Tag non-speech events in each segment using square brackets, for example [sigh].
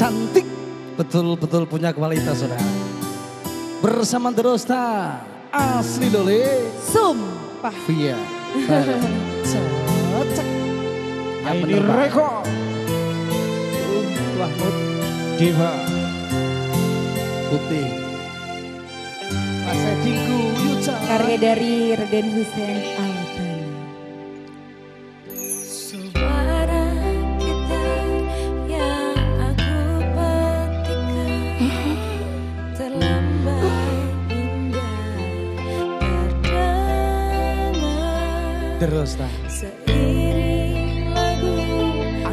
cantik, betul-betul punya kualitas saudara. Bersama Derosta, asli dole. Sumpah. Via. [laughs] Cocok. Yang Ini bener. Reko. Mahmud Diva. Putih. Mas Yuca. Karya dari Reden Hussein Derosta. seiring lagu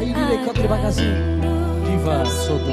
Ayo Reko, terima. Diva Soto.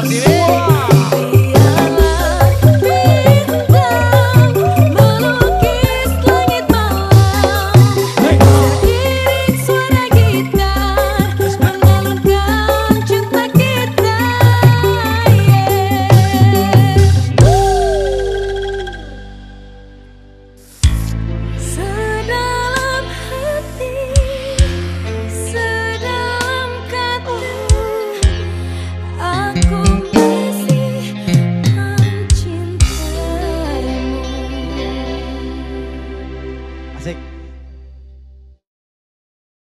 las diré.